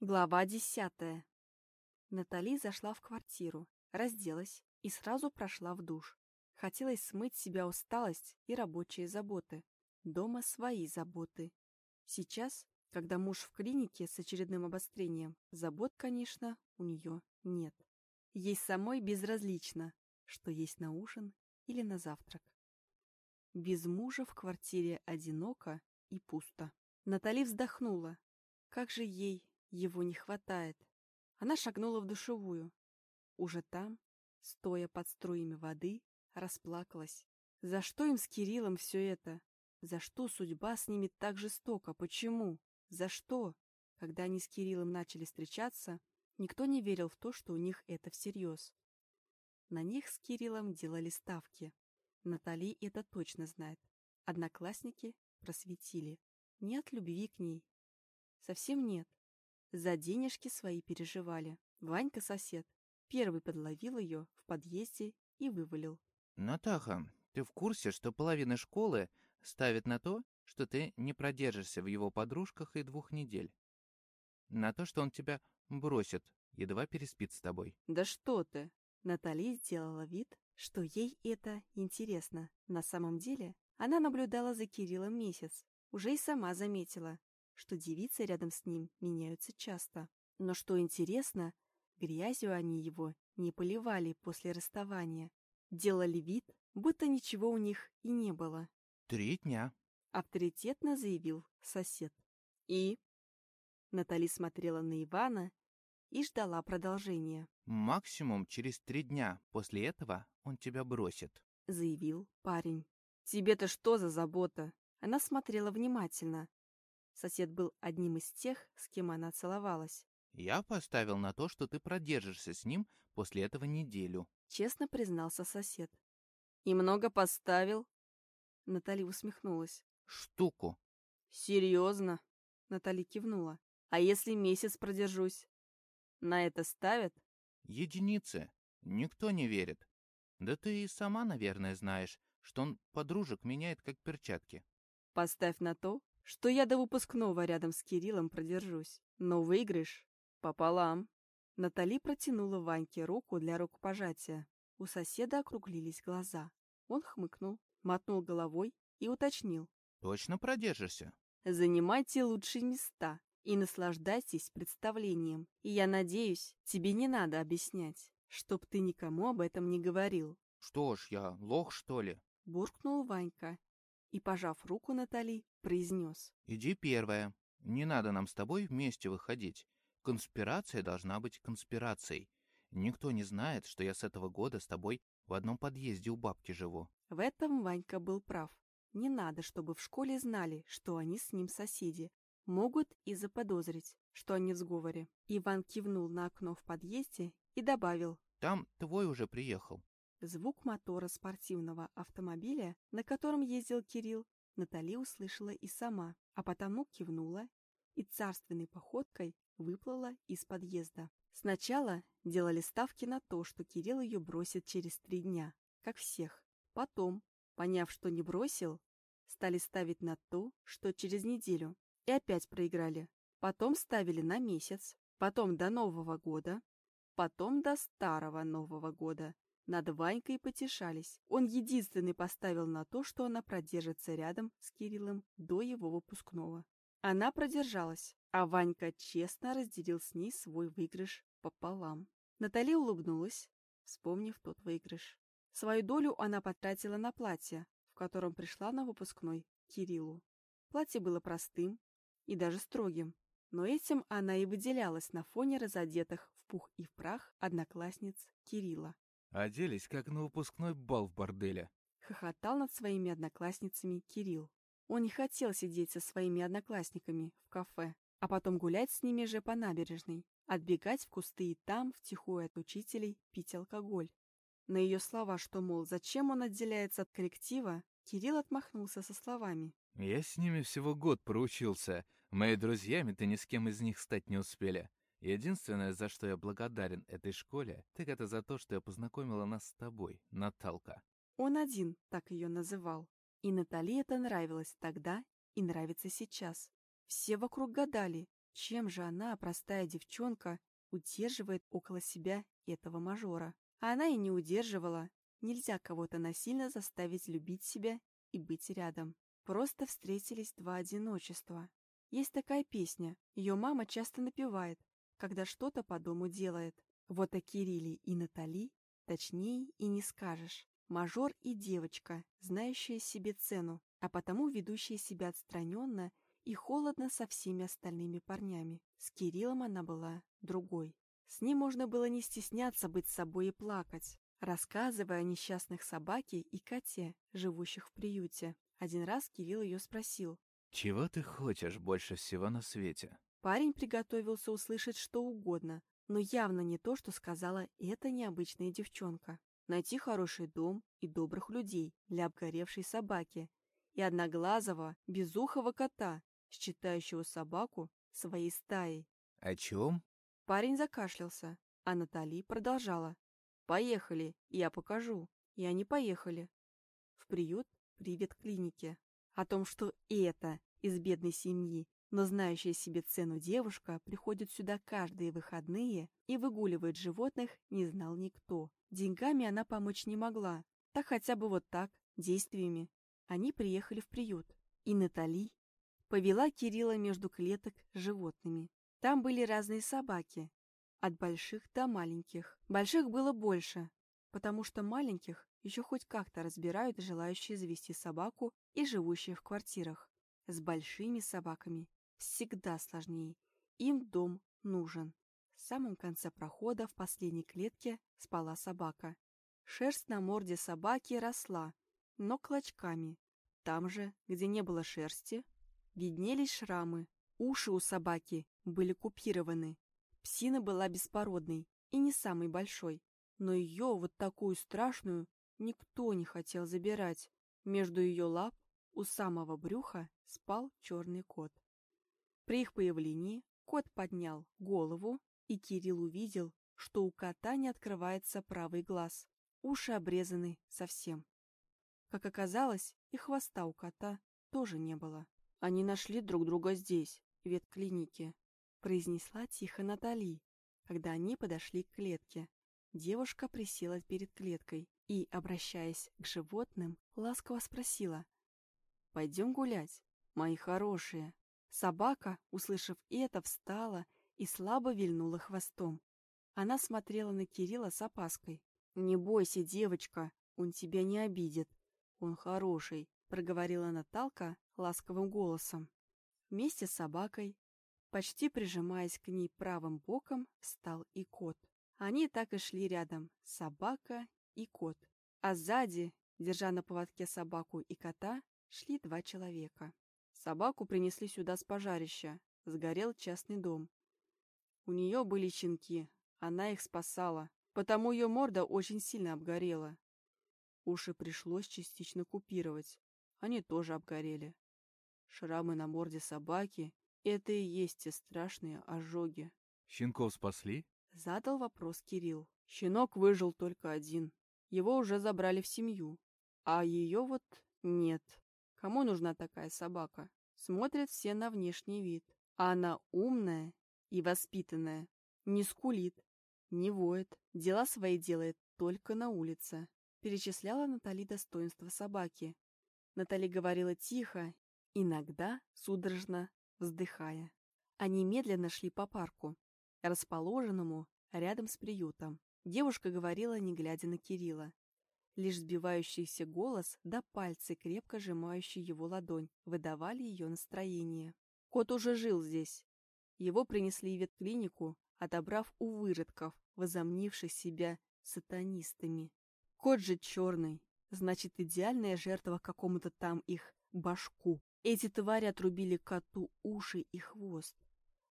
Глава десятая. Натали зашла в квартиру, разделась и сразу прошла в душ. Хотелось смыть себя усталость и рабочие заботы. Дома свои заботы. Сейчас, когда муж в клинике с очередным обострением, забот, конечно, у нее нет. Ей самой безразлично, что есть на ужин или на завтрак. Без мужа в квартире одиноко и пусто. Натали вздохнула. Как же ей его не хватает. Она шагнула в душевую. Уже там, стоя под струями воды, расплакалась. За что им с Кириллом все это? За что судьба с ними так жестока? Почему? За что? Когда они с Кириллом начали встречаться, никто не верил в то, что у них это всерьез. На них с Кириллом делали ставки. Натали это точно знает. Одноклассники просветили. Нет любви к ней. Совсем нет. За денежки свои переживали. Ванька, сосед, первый подловил ее в подъезде и вывалил. «Натаха, ты в курсе, что половина школы ставит на то, что ты не продержишься в его подружках и двух недель? На то, что он тебя бросит, едва переспит с тобой». «Да что ты!» Натали сделала вид, что ей это интересно. На самом деле она наблюдала за Кириллом месяц, уже и сама заметила, что девицы рядом с ним меняются часто. Но что интересно, грязью они его не поливали после расставания. Делали вид, будто ничего у них и не было. «Три дня», — авторитетно заявил сосед. «И?» Натали смотрела на Ивана и ждала продолжения. «Максимум через три дня. После этого он тебя бросит», — заявил парень. «Тебе-то что за забота?» Она смотрела внимательно, Сосед был одним из тех, с кем она целовалась. «Я поставил на то, что ты продержишься с ним после этого неделю», — честно признался сосед. «И много поставил?» Натали усмехнулась. «Штуку». «Серьезно?» — Натали кивнула. «А если месяц продержусь? На это ставят?» «Единицы. Никто не верит. Да ты и сама, наверное, знаешь, что он подружек меняет как перчатки». «Поставь на то, что я до выпускного рядом с Кириллом продержусь. Но выигрыш пополам. Натали протянула Ваньке руку для рукопожатия. У соседа округлились глаза. Он хмыкнул, мотнул головой и уточнил. «Точно продержишься?» «Занимайте лучшие места и наслаждайтесь представлением. И я надеюсь, тебе не надо объяснять, чтоб ты никому об этом не говорил». «Что ж, я лох, что ли?» Буркнул Ванька и, пожав руку Натали, произнес. «Иди первая. Не надо нам с тобой вместе выходить. Конспирация должна быть конспирацией. Никто не знает, что я с этого года с тобой в одном подъезде у бабки живу». В этом Ванька был прав. Не надо, чтобы в школе знали, что они с ним соседи. Могут и заподозрить, что они в сговоре. Иван кивнул на окно в подъезде и добавил. «Там твой уже приехал». Звук мотора спортивного автомобиля, на котором ездил Кирилл, Натали услышала и сама, а потому кивнула и царственной походкой выплыла из подъезда. Сначала делали ставки на то, что Кирилл ее бросит через три дня, как всех. Потом, поняв, что не бросил, стали ставить на то, что через неделю, и опять проиграли. Потом ставили на месяц, потом до Нового года, потом до Старого Нового года, над Ванькой потешались. Он единственный поставил на то, что она продержится рядом с Кириллом до его выпускного. Она продержалась, а Ванька честно разделил с ней свой выигрыш пополам. Натали улыбнулась, вспомнив тот выигрыш. Свою долю она потратила на платье, в котором пришла на выпускной Кириллу. Платье было простым и даже строгим, но этим она и выделялась на фоне разодетых в пух и в прах одноклассниц Кирилла. Оделись, как на выпускной бал в борделе. Хохотал над своими одноклассницами Кирилл. Он не хотел сидеть со своими одноклассниками в кафе, а потом гулять с ними же по набережной, отбегать в кусты и там, втихую от учителей, пить алкоголь. На ее слова, что, мол, зачем он отделяется от коллектива, Кирилл отмахнулся со словами. «Я с ними всего год проучился. Мои друзьями-то ни с кем из них стать не успели. Единственное, за что я благодарен этой школе, так это за то, что я познакомила нас с тобой, Наталка. Он один так ее называл. И Натали это нравилось тогда и нравится сейчас. Все вокруг гадали, чем же она, простая девчонка, удерживает около себя этого мажора. А она и не удерживала. Нельзя кого-то насильно заставить любить себя и быть рядом. Просто встретились два одиночества. Есть такая песня, ее мама часто напевает, когда что-то по дому делает. Вот о Кирилле и Натали точнее и не скажешь. Мажор и девочка, знающая себе цену, а потому ведущая себя отстраненно и холодно со всеми остальными парнями. С Кириллом она была другой. С ним можно было не стесняться быть собой и плакать, рассказывая о несчастных собаке и коте, живущих в приюте. Один раз Кирилл ее спросил. «Чего ты хочешь больше всего на свете?» Парень приготовился услышать что угодно, но явно не то, что сказала эта необычная девчонка. Найти хороший дом и добрых людей для обгоревшей собаки и одноглазого, безухого кота, считающего собаку своей стаей. «О чем?» Парень закашлялся, а Натали продолжала. «Поехали, я покажу». И они поехали. В приют привет клинике. О том, что это из бедной семьи, но знающая себе цену девушка приходит сюда каждые выходные и выгуливает животных, не знал никто. Деньгами она помочь не могла. Так хотя бы вот так, действиями. Они приехали в приют. И Натали повела Кирилла между клеток с животными. Там были разные собаки, от больших до маленьких. Больших было больше, потому что маленьких еще хоть как-то разбирают желающие завести собаку и живущие в квартирах. С большими собаками всегда сложнее. Им дом нужен. В самом конце прохода в последней клетке спала собака. Шерсть на морде собаки росла, но клочками. Там же, где не было шерсти, виднелись шрамы. Уши у собаки были купированы. Псина была беспородной и не самой большой, но ее, вот такую страшную, никто не хотел забирать. Между ее лап у самого брюха спал черный кот. При их появлении кот поднял голову, и Кирилл увидел, что у кота не открывается правый глаз, уши обрезаны совсем. Как оказалось, и хвоста у кота тоже не было. Они нашли друг друга здесь, в ветклинике, произнесла тихо Натали, когда они подошли к клетке. Девушка присела перед клеткой и, обращаясь к животным, ласково спросила. «Пойдем гулять, мои хорошие». Собака, услышав это, встала и слабо вильнула хвостом. Она смотрела на Кирилла с опаской. «Не бойся, девочка, он тебя не обидит. Он хороший», — проговорила Наталка ласковым голосом. Вместе с собакой Почти прижимаясь к ней правым боком, встал и кот. Они так и шли рядом, собака и кот. А сзади, держа на поводке собаку и кота, шли два человека. Собаку принесли сюда с пожарища. Сгорел частный дом. У нее были щенки, она их спасала, потому ее морда очень сильно обгорела. Уши пришлось частично купировать, они тоже обгорели. Шрамы на морде собаки это и есть те страшные ожоги. Щенков спасли? Задал вопрос Кирилл. Щенок выжил только один. Его уже забрали в семью. А ее вот нет. Кому нужна такая собака? Смотрят все на внешний вид. А она умная и воспитанная. Не скулит, не воет. Дела свои делает только на улице. Перечисляла Натали достоинства собаки. Натали говорила тихо, иногда судорожно вздыхая. Они медленно шли по парку, расположенному рядом с приютом. Девушка говорила, не глядя на Кирилла. Лишь сбивающийся голос да пальцы, крепко сжимающие его ладонь, выдавали ее настроение. Кот уже жил здесь. Его принесли в ветклинику, отобрав у выродков, возомнивших себя сатанистами. Кот же черный, значит, идеальная жертва какому-то там их башку. Эти твари отрубили коту уши и хвост.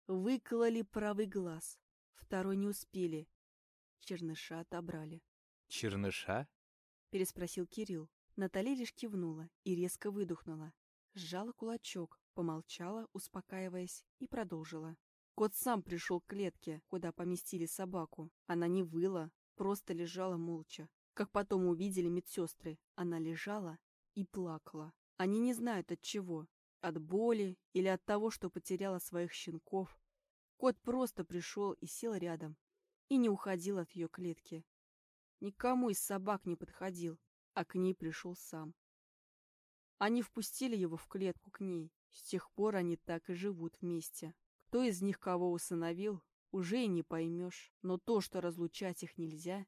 Выкололи правый глаз. Второй не успели. Черныша отобрали. «Черныша?» — переспросил Кирилл. Натали лишь кивнула и резко выдохнула. Сжала кулачок, помолчала, успокаиваясь, и продолжила. Кот сам пришел к клетке, куда поместили собаку. Она не выла, просто лежала молча. Как потом увидели медсестры, она лежала и плакала. Они не знают от чего. От боли или от того, что потеряла своих щенков. Кот просто пришел и сел рядом, и не уходил от ее клетки. Никому из собак не подходил, а к ней пришел сам. Они впустили его в клетку к ней. С тех пор они так и живут вместе. Кто из них кого усыновил, уже и не поймешь. Но то, что разлучать их нельзя,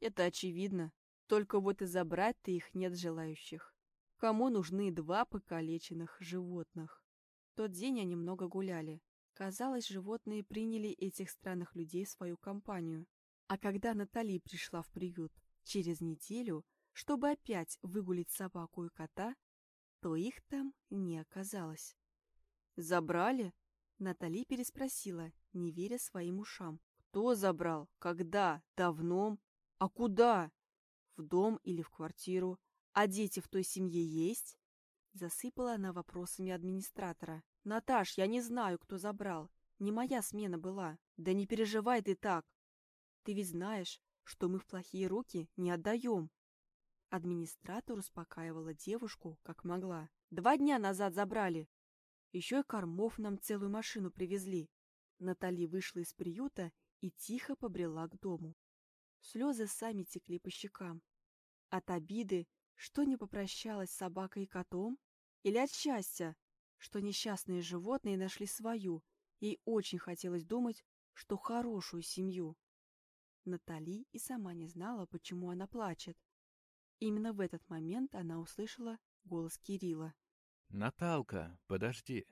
это очевидно. Только вот и забрать-то их нет желающих. Кому нужны два покалеченных животных? В тот день они много гуляли. Казалось, животные приняли этих странных людей в свою компанию. А когда Натали пришла в приют через неделю, чтобы опять выгулить собаку и кота, то их там не оказалось. «Забрали?» Натали переспросила, не веря своим ушам. «Кто забрал? Когда? Давно? А куда? В дом или в квартиру? А дети в той семье есть?» Засыпала она вопросами администратора. «Наташ, я не знаю, кто забрал. Не моя смена была. Да не переживай ты так. Ты ведь знаешь, что мы в плохие руки не отдаем. Администратор успокаивала девушку, как могла. Два дня назад забрали. Еще и кормов нам целую машину привезли. Натали вышла из приюта и тихо побрела к дому. Слезы сами текли по щекам. От обиды, что не попрощалась с собакой и котом? Или от счастья, что несчастные животные нашли свою, ей очень хотелось думать, что хорошую семью. Натали и сама не знала, почему она плачет. Именно в этот момент она услышала голос Кирилла. «Наталка, подожди!»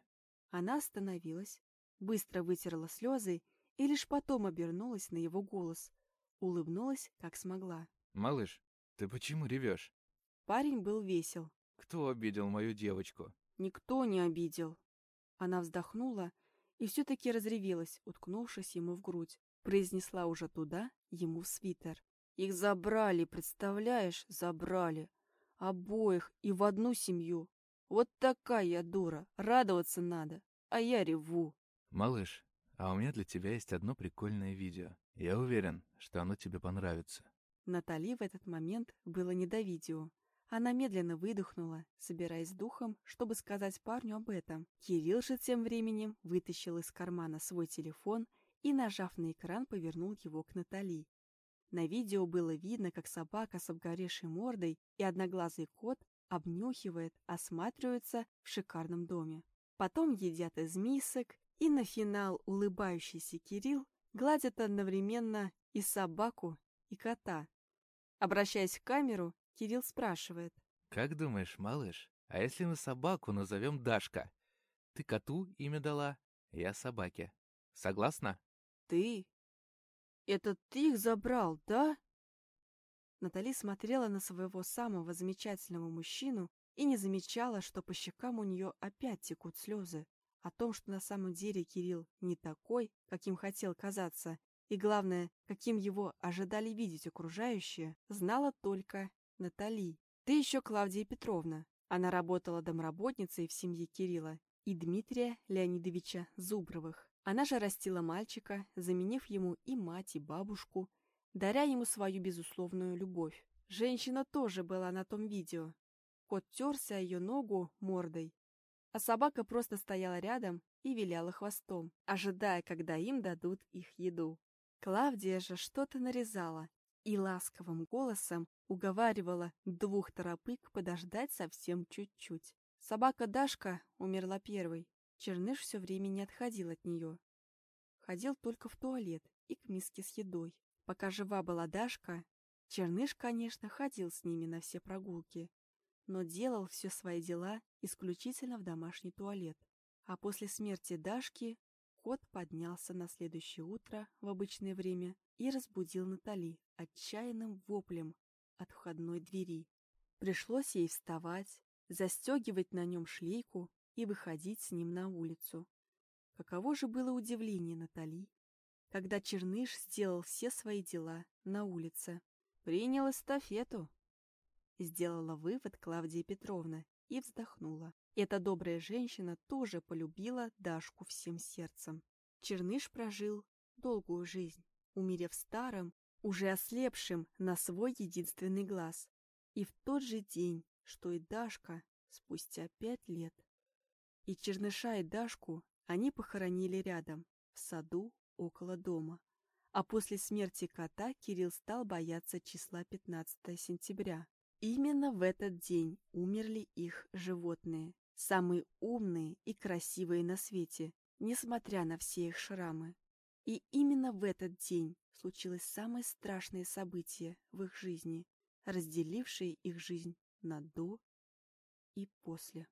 Она остановилась, быстро вытерла слезы и лишь потом обернулась на его голос. Улыбнулась, как смогла. «Малыш, ты почему ревешь?» Парень был весел. «Кто обидел мою девочку?» «Никто не обидел». Она вздохнула и все-таки разревелась, уткнувшись ему в грудь. Произнесла уже туда, ему в свитер. Их забрали, представляешь, забрали. Обоих и в одну семью. Вот такая я дура, радоваться надо, а я реву. Малыш, а у меня для тебя есть одно прикольное видео. Я уверен, что оно тебе понравится. Натали в этот момент было не до видео. Она медленно выдохнула, собираясь духом, чтобы сказать парню об этом. Кирилл же тем временем вытащил из кармана свой телефон и, нажав на экран, повернул его к Натали. На видео было видно, как собака с обгоревшей мордой и одноглазый кот обнюхивает, осматриваются в шикарном доме. Потом едят из мисок, и на финал улыбающийся Кирилл гладит одновременно и собаку, и кота. Обращаясь к камеру, Кирилл спрашивает. «Как думаешь, малыш, а если мы собаку назовем Дашка? Ты коту имя дала, я собаке. Согласна?» «Ты это ты их забрал, да? Натали смотрела на своего самого замечательного мужчину и не замечала, что по щекам у нее опять текут слезы. О том, что на самом деле Кирилл не такой, каким хотел казаться, и, главное, каким его ожидали видеть окружающие, знала только Натали. Ты еще Клавдия Петровна. Она работала домработницей в семье Кирилла и Дмитрия Леонидовича Зубровых. Она же растила мальчика, заменив ему и мать, и бабушку, даря ему свою безусловную любовь. Женщина тоже была на том видео. Кот терся ее ногу мордой, а собака просто стояла рядом и виляла хвостом, ожидая, когда им дадут их еду. Клавдия же что-то нарезала и ласковым голосом уговаривала двух торопык подождать совсем чуть-чуть. Собака Дашка умерла первой, Черныш все время не отходил от нее. Ходил только в туалет и к миске с едой. Пока жива была Дашка, Черныш, конечно, ходил с ними на все прогулки, но делал все свои дела исключительно в домашний туалет. А после смерти Дашки кот поднялся на следующее утро в обычное время и разбудил Натали отчаянным воплем от входной двери. Пришлось ей вставать, застегивать на нем шлейку и выходить с ним на улицу. Каково же было удивление Натали, когда Черныш сделал все свои дела на улице. Принял эстафету. Сделала вывод Клавдия Петровна и вздохнула. Эта добрая женщина тоже полюбила Дашку всем сердцем. Черныш прожил долгую жизнь, умерев старым, уже ослепшим на свой единственный глаз. И в тот же день, что и Дашка, спустя пять лет, и Черныша и Дашку они похоронили рядом, в саду около дома. А после смерти кота Кирилл стал бояться числа 15 сентября. Именно в этот день умерли их животные, самые умные и красивые на свете, несмотря на все их шрамы. И именно в этот день случилось самое страшное событие в их жизни, разделившее их жизнь на «до» и «после».